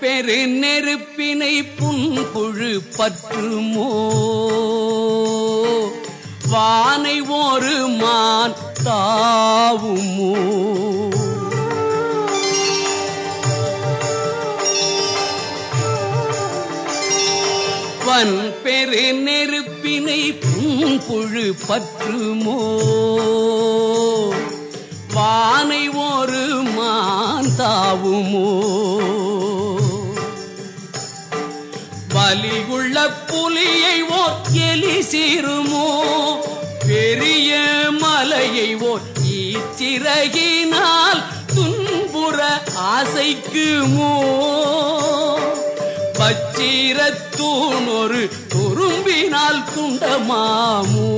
பெரு நெருப்பினை புன்புழு பற்றுமோ? வானை ஒரு மான் தாவுமோ? வன் பெரு நெருப்பினை புன்புழு பற்றுமோ? வானை ஒரு மான் தாவுமோ? வலியுள்ள புலியை ஓர் எலி சீருமோ? பெரிய மலையை ஓர் ஈச்சிறகினால் துன்புற ஆசைக்குமோ? பச்சீரத்தூண் ஒரு துரும்பினால் துண்டமாமோ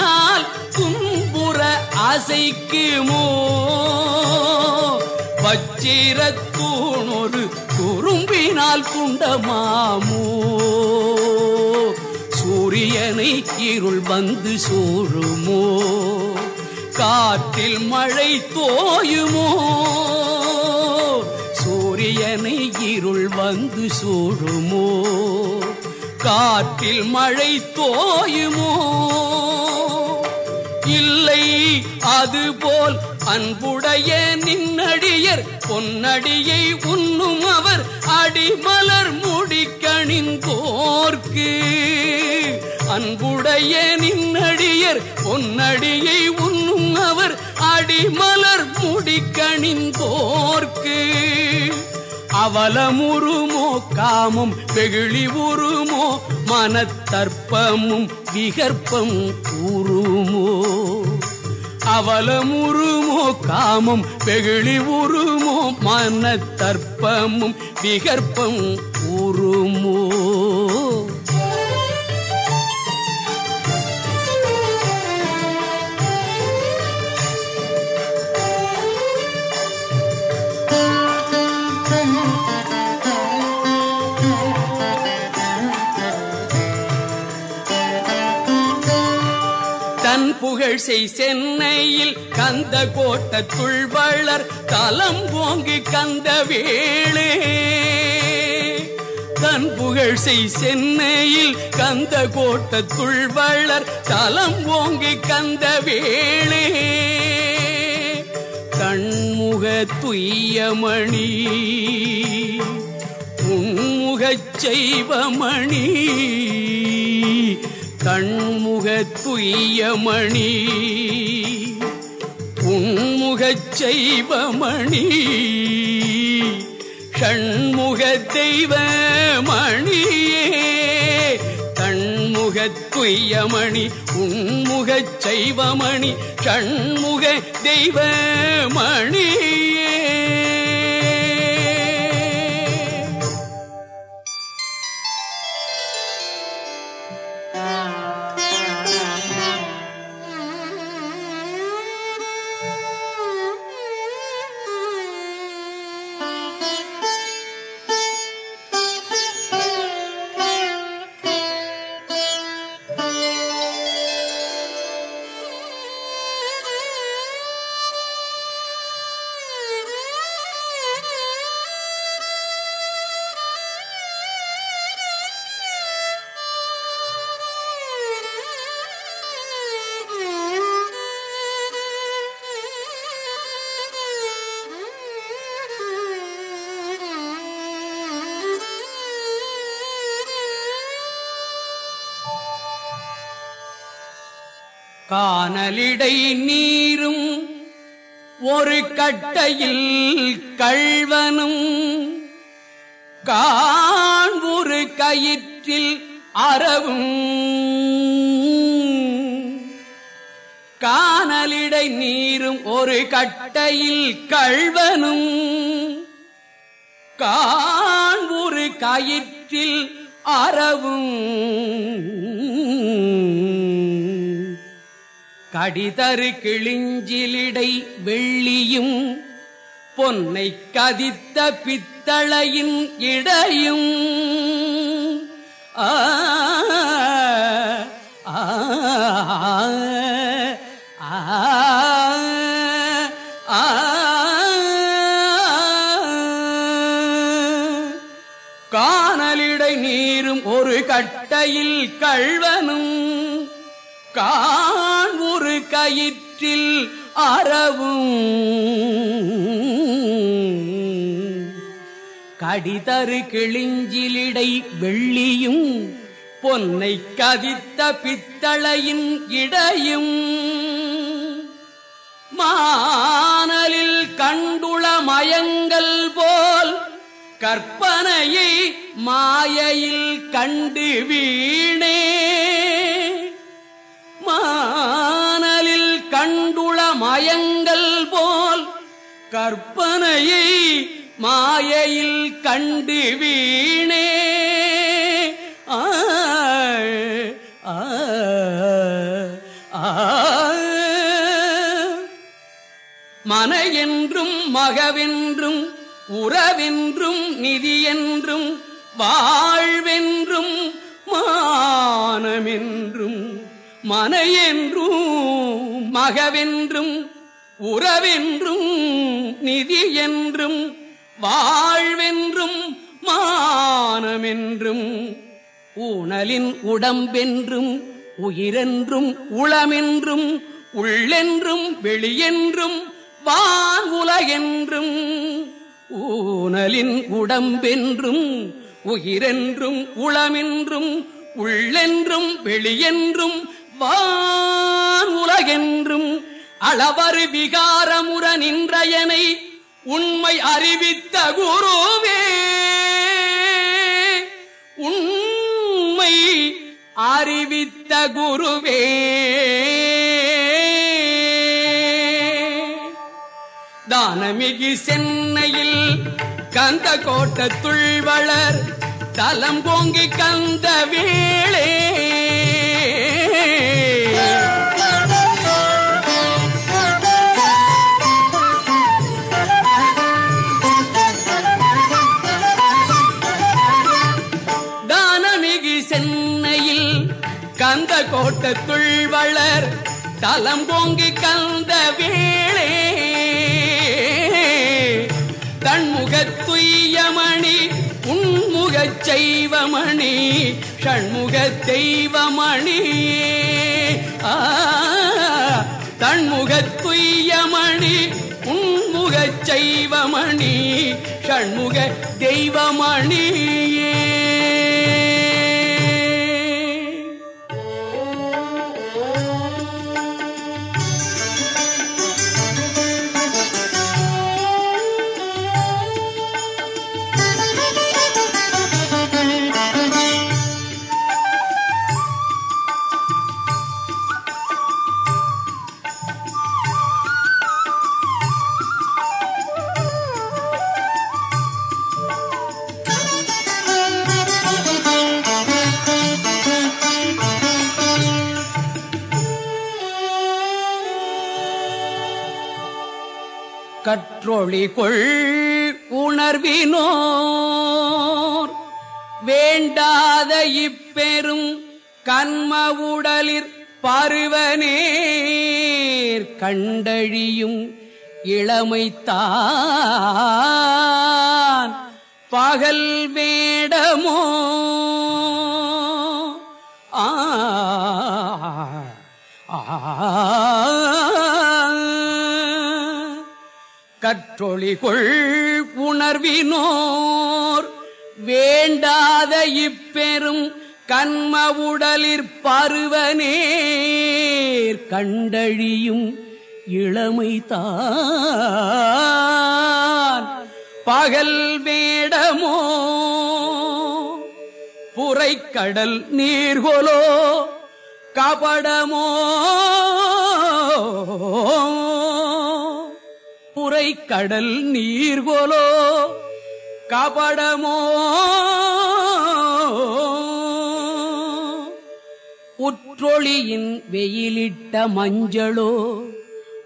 கண்ணால் துன்புற அசைக்குமோ வச்சிரத்தூணொரு குறும்பினால் குண்டமாமோ சூரியனை இருள் வந்து சூழுமோ. காற்றில் மழை தோயுமோ. சூரியனை இருள் வந்து சூழுமோ. காற்றில் மழை தோயுமோ. இல்லை அதுபோல் அன்புடைய நின்னடியர் பொன்னடியை உண்ணும் அவர் அடிமலர் முடிக்கணிந்தோர்க்கு அன்புடைய நின்னடியர் பொன்னடியை உண்ணும் அவர் அடிமலர் முடிக்கணிந்தோர்க்கு அவலமுருமோ காமும் வெகுளி உருமோ மனத்தற்பமும் விகற்பம் கூறுமோ. அவலமுருமோ காமும் வெகுளி உருமோ மனத்தற்பமும் விகற்பம் கூறுமோ. தன் சென்னையில் கந்த கோட்டத்துள் வளர் தலம் ஓங்கி கந்த வேளே. தன் புகழ் சென்னையில் கந்த கோட்டத்துள் வளர் தலம் ஓங்கி கந்த வேளே. கண்முக துய்யமணி உன்முகச் செய்வமணி கண்முகத்துய்யமணி உண்முகச் செய்வமணி ஷண்முக தெய்வமணியே கண்முக துய்யமணி உன்முகச் செய்வமணி ஷண்முக தெய்வமணியே கானலிடை நீரும் ஒரு கட்டையில் கள்வனும் காண்புரு கயிற்றில் அறவும். காணலிடை நீரும் ஒரு கட்டையில் கள்வனும் காண்புரு கயிற்றில் அறவும். கடிதரு கிழிஞ்சிலிடை வெள்ளியும் பொன்னை கதித்த பித்தளையின் இடையும். ஆ. காணலிடை நீரும் ஒரு கட்டையில் கழ்வ கயிற்றில் அறவும். கடிதரு கிழிஞ்சிலிடை வெள்ளியும் பொன்னை கதித்த பித்தளையின் இடையும். மானலில் கண்டுள மயங்கள் போல் கற்பனையை மாயையில் கண்டு வீணே. மா கண்டுள மயங்கள் போல் கற்பனையை மாயையில் கண்டு வீணே. மனையென்றும் மகவென்றும் உறவென்றும் நிதியென்றும் வாழ்வென்றும் மானமென்றும் மனையென்றும் மகவென்றும் உறவென்றும் நிதி என்றும் வாழ்வென்றும் மானமென்றும் ஊனலின் உடம்பென்றும் உயிரென்றும் உளமென்றும் உள்ளென்றும் வெளியென்றும் வான் உலகென்றும் ஊனலின் உடம்பென்றும் உயிரென்றும் உளமென்றும் உள்ளென்றும் வெளியென்றும் வான் உலகென்றும் அளவரு விகாரமுற நின்றயனை உண்மை அறிவித்த குருவே. உண்மை அறிவித்த குருவே. தானமிகு சென்னையில் கந்த கோட்டத்துள் வளர் தலம் கோங்கி கந்த வேளே. தானமிகு சென்னையில் கந்த கோட்டத்துள் வளர் தலம் பொங்கி கந்த வேளே. தன்முகத் துய்யமணி உன்முகச் செய்வமணி ஷண்முக தெய்வமணி ஆ தன்முகத் துய்யமணி செய்வமணி ஷண்முக தெய்வமணியே. கற்றொழி கொள் உணர்வினோர். வேண்டாத இப்பெரும் கண்ம உடலிற் பருவனேர் கண்டழியும் இளமைத்தான். பகல் வேடமோ? ஆ. கற்றொழிகொள் உணர்வினோர். வேண்டாத இப்பெரும் கண்ம உடலிற் பருவனேர். கண்டழியும் இளமைதான் பகல் வேடமோ? புரைக்கடல் நீர்கொலோ? கபடமோ? புரை கடல் நீர்கோலோ கபடமோ. உற்றொளியின் வெயிலிட்ட மஞ்சளோ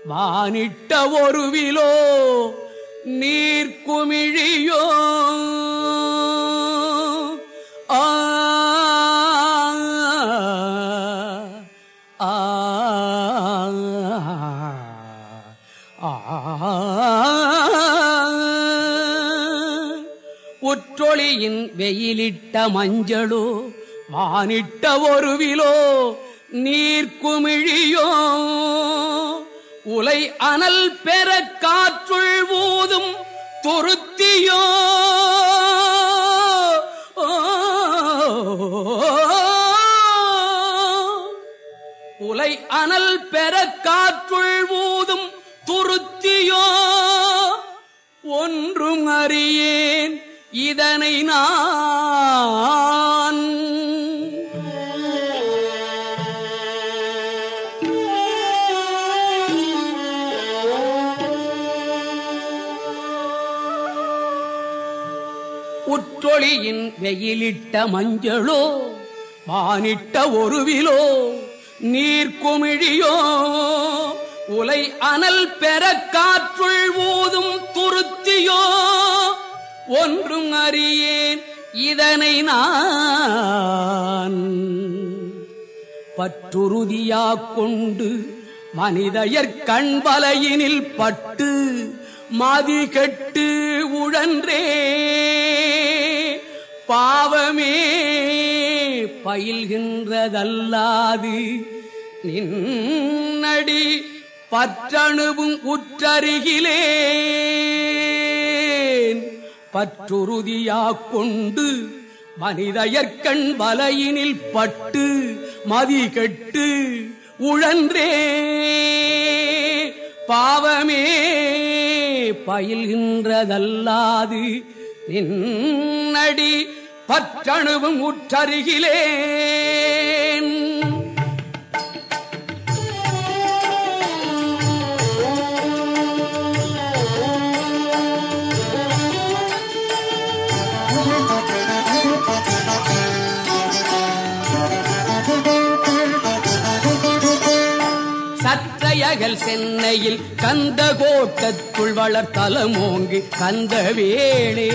வானிட்ட ஒருவிலோ நீர்க்குமிழியோ. வெயிலிட்ட மஞ்சளோ வானிட்ட ஒருவிலோ நீர்க்குமிழியோ உலை அனல் பெற காற்றுள் ஊதும் துருத்தியோ. உலை அனல் பெற காற்றுள் ஊதும் துருத்தியோ. ஒன்றும் அறியேன் இதனை நான் உற்றொளியின் வெயிலிட்ட மஞ்சளோ வானிட்ட ஒருவிலோ நீர்க்குமிழியோ உலை அனல் பெற காற்றுள் ஒன்றும் அறியேன். இதனை நான் பற்றுறுதியாக் கொண்டு மனிதையர் கண்பலையினில் பட்டு மதி கெட்டு உழன்றே. பாவமே பயில்கின்றதல்லாது நின்னடி பற்றணுவும் உற்றருகிலே. பற்றுறுதியாக கொண்டு மனிதயற்கண் வலையினில் பட்டு மதி கெட்டு உழன்றே. பாவமே பயில்கின்றதல்லாது நின்னடி பற்றணுவும் உற்றருகிலே. சற்றையகல் சென்னையில் கந்த கோட்டத்துள் வளர்த்தலமோங்கு கந்த வேளே.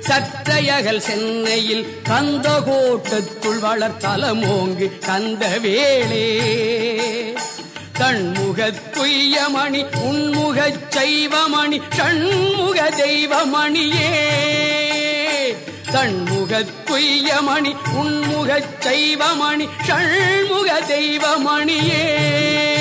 சற்றையகல் சென்னையில் கந்த கோட்டத்துள் வளர்த்தலமோங்கு கந்த வேளே. தன்முகத் துய்யமணி உன்முகச் செய்வமணி ஷண்முக தெய்வமணியே. தன்முகத் துய்யமணி உன்முகச் செய்வமணி ஷண்முக தெய்வமணியே.